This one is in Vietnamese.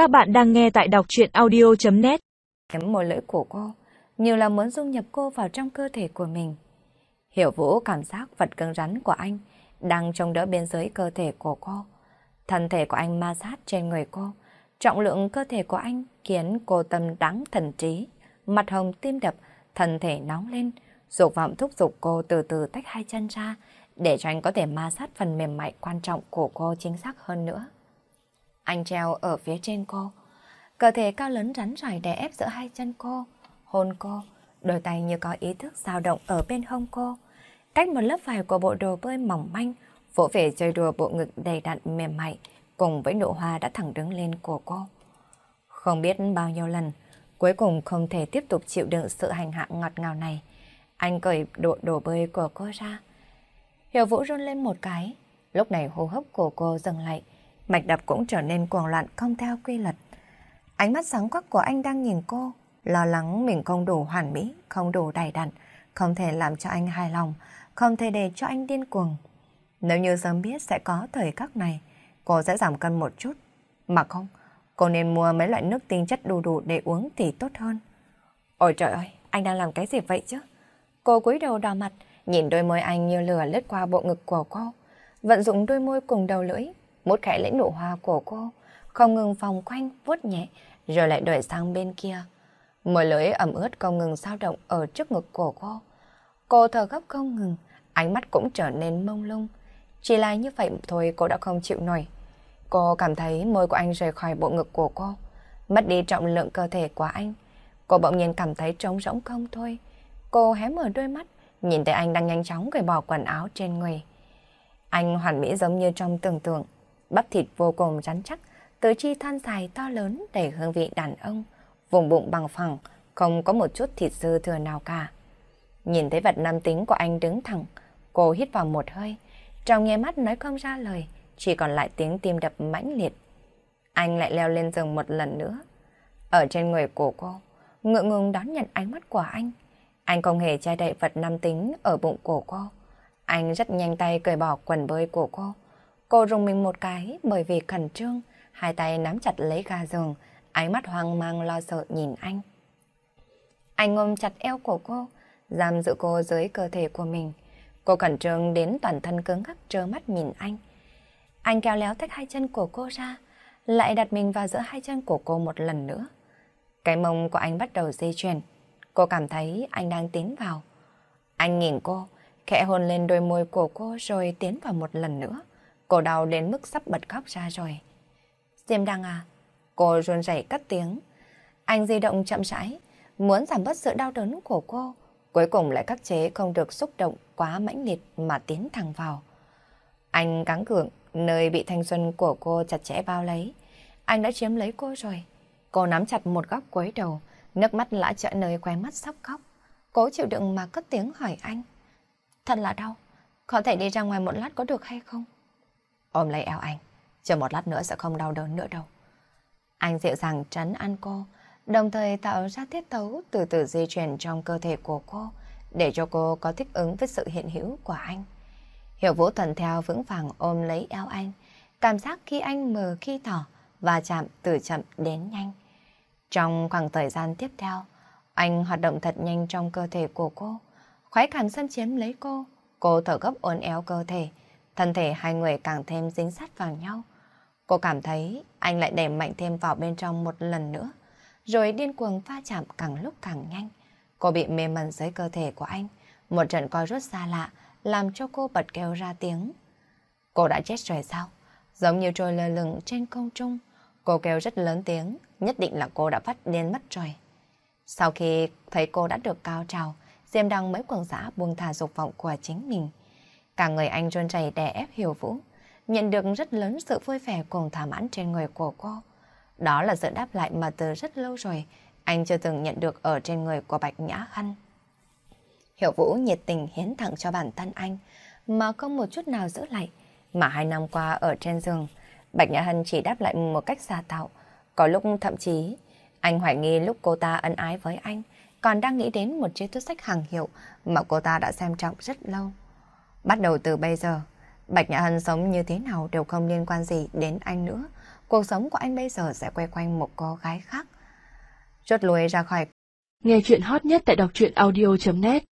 Các bạn đang nghe tại đọc chuyện audio.net Kém môi lưỡi của cô, như là muốn dung nhập cô vào trong cơ thể của mình. Hiểu Vũ cảm giác vật cứng rắn của anh đang trong đỡ biên giới cơ thể của cô. Thân thể của anh ma sát trên người cô. Trọng lượng cơ thể của anh khiến cô tâm đáng thần trí. Mặt hồng tim đập, thân thể nóng lên. Dục vọng thúc giục cô từ từ tách hai chân ra để cho anh có thể ma sát phần mềm mại quan trọng của cô chính xác hơn nữa. Anh treo ở phía trên cô. Cơ thể cao lớn rắn rỏi đè ép giữa hai chân cô. Hôn cô, đôi tay như có ý thức dao động ở bên hông cô. Cách một lớp vải của bộ đồ bơi mỏng manh, vỗ về chơi đùa bộ ngực đầy đặn mềm mại, cùng với nụ hoa đã thẳng đứng lên của cô. Không biết bao nhiêu lần, cuối cùng không thể tiếp tục chịu đựng sự hành hạ ngọt ngào này. Anh cởi độ đồ bơi của cô ra. Hiểu Vũ run lên một cái, lúc này hô hấp của cô dừng lại, mạch đập cũng trở nên cuồng loạn không theo quy luật. Ánh mắt sáng quắc của anh đang nhìn cô, lo lắng mình không đủ hoàn mỹ, không đủ đầy đặn, không thể làm cho anh hài lòng, không thể để cho anh điên cuồng. Nếu như sớm biết sẽ có thời khắc này, cô sẽ giảm cân một chút. Mà không, cô nên mua mấy loại nước tinh chất đủ đủ để uống thì tốt hơn. Ôi trời ơi, anh đang làm cái gì vậy chứ? Cô cúi đầu đỏ mặt, nhìn đôi môi anh như lửa lướt qua bộ ngực của cô. Vận dụng đôi môi cùng đầu lưỡi, mút khẽ lấy nụ hoa của cô, không ngừng vòng quanh, vuốt nhẹ, rồi lại đổi sang bên kia. Môi lưỡi ẩm ướt không ngừng dao động ở trước ngực của cô. Cô thở gấp không ngừng, ánh mắt cũng trở nên mông lung. Chỉ là như vậy thôi cô đã không chịu nổi. Cô cảm thấy môi của anh rời khỏi bộ ngực của cô, mất đi trọng lượng cơ thể của anh. Cô bỗng nhiên cảm thấy trống rỗng không thôi. Cô hé mở đôi mắt, nhìn thấy anh đang nhanh chóng cởi bỏ quần áo trên người. Anh hoàn mỹ giống như trong tưởng tượng, bắp thịt vô cùng rắn chắc, tứ chi than dài to lớn đầy hương vị đàn ông, vùng bụng bằng phẳng, không có một chút thịt dư thừa nào cả. Nhìn thấy vật nam tính của anh đứng thẳng, cô hít vào một hơi, trong nghe mắt nói không ra lời, chỉ còn lại tiếng tim đập mãnh liệt. Anh lại leo lên giường một lần nữa. Ở trên người của cô, ngượng ngùng đón nhận ánh mắt của anh. Anh không hề che đậy vật nam tính ở bụng của cô. Anh rất nhanh tay cởi bỏ quần bơi của cô. Cô rùng mình một cái bởi vì khẩn trương, hai tay nắm chặt lấy ga giường, ánh mắt hoang mang lo sợ nhìn anh. Anh ôm chặt eo của cô, giam giữ cô dưới cơ thể của mình. Cô khẩn trương đến toàn thân cứng ngắc trơ mắt nhìn anh. Anh kéo léo tách hai chân của cô ra, lại đặt mình vào giữa hai chân của cô một lần nữa. Cái mông của anh bắt đầu di chuyển. Cô cảm thấy anh đang tiến vào. Anh nhìn cô, khẽ hôn lên đôi môi của cô rồi tiến vào một lần nữa. Cô đau đến mức sắp bật khóc ra rồi. Diêm Đăng à? Cô run rẩy cất tiếng. Anh di động chậm rãi, muốn giảm bớt sự đau đớn của cô. Cuối cùng lại khắc chế không được xúc động quá mãnh liệt mà tiến thẳng vào. Anh cắn cường, nơi bị thanh xuân của cô chặt chẽ bao lấy. Anh đã chiếm lấy cô rồi. Cô nắm chặt một góc cuối đầu, nước mắt lã trợ nơi khóe mắt sắp khóc. Cố chịu đựng mà cất tiếng hỏi anh. Thật là đau, có thể đi ra ngoài một lát có được hay không? Ôm lấy eo anh, chờ một lát nữa sẽ không đau đớn nữa đâu. Anh dịu dàng trấn an cô, đồng thời tạo ra tiết tấu từ từ di chuyển trong cơ thể của cô, để cho cô có thích ứng với sự hiện hữu của anh. Hiểu Vũ thuần theo vững vàng ôm lấy eo anh, cảm giác khi anh mờ khi thỏ và chạm từ chậm đến nhanh. Trong khoảng thời gian tiếp theo, anh hoạt động thật nhanh trong cơ thể của cô, khoái cảm xâm chiếm lấy cô, cô thở gấp uốn éo cơ thể, thân thể hai người càng thêm dính sát vào nhau. Cô cảm thấy anh lại đẩy mạnh thêm vào bên trong một lần nữa, rồi điên cuồng pha chạm càng lúc càng nhanh. Cô bị mê mẩn dưới cơ thể của anh, một trận co rút xa lạ, làm cho cô bật kêu ra tiếng. Cô đã chết rồi sao? Giống như trôi lơ lửng trên không trung. Cô kêu rất lớn tiếng, nhất định là cô đã phát điên mất rồi. Sau khi thấy cô đã được cao trào, Diêm Đăng mới quần xã buông thả dục vọng của chính mình. Cả người anh run rẩy đè ép Hiểu Vũ, nhận được rất lớn sự vui vẻ cùng thỏa mãn trên người của cô. Đó là sự đáp lại mà từ rất lâu rồi anh chưa từng nhận được ở trên người của Bạch Nhã Hân. Hiểu Vũ nhiệt tình hiến tặng cho bản thân anh, mà không một chút nào giữ lại. Mà hai năm qua ở trên giường, Bạch Nhã Hân chỉ đáp lại một cách xa tạo. Có lúc thậm chí, anh hoài nghi lúc cô ta ân ái với anh, còn đang nghĩ đến một chiếc túi sách hàng hiệu mà cô ta đã xem trọng rất lâu. Bắt đầu từ bây giờ, Bạch Nhã Hân sống như thế nào đều không liên quan gì đến anh nữa. cuộc sống của anh bây giờ sẽ quay quanh một cô gái khác. Rút lui ra khỏi. Nghe chuyện hot nhất tại đọc truyện audio.net